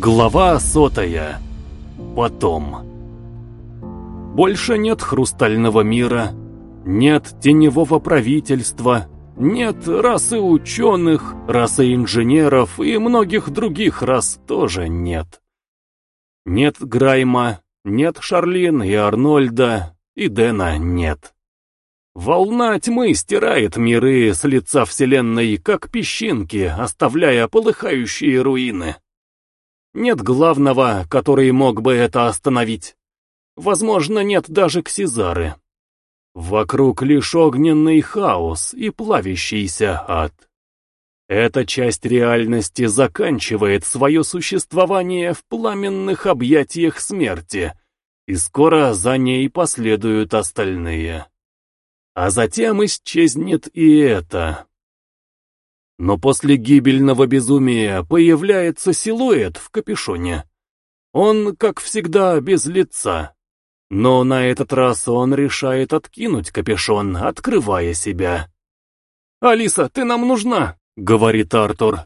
Глава сотая. Потом. Больше нет хрустального мира, нет теневого правительства, нет расы ученых, расы инженеров и многих других рас тоже нет. Нет Грайма, нет Шарлин и Арнольда, и Дэна нет. Волна тьмы стирает миры с лица Вселенной, как песчинки, оставляя полыхающие руины. Нет главного, который мог бы это остановить. Возможно, нет даже Ксизары. Вокруг лишь огненный хаос и плавящийся ад. Эта часть реальности заканчивает свое существование в пламенных объятиях смерти, и скоро за ней последуют остальные. А затем исчезнет и это. Но после гибельного безумия появляется силуэт в капюшоне. Он, как всегда, без лица. Но на этот раз он решает откинуть капюшон, открывая себя. «Алиса, ты нам нужна!» — говорит Артур.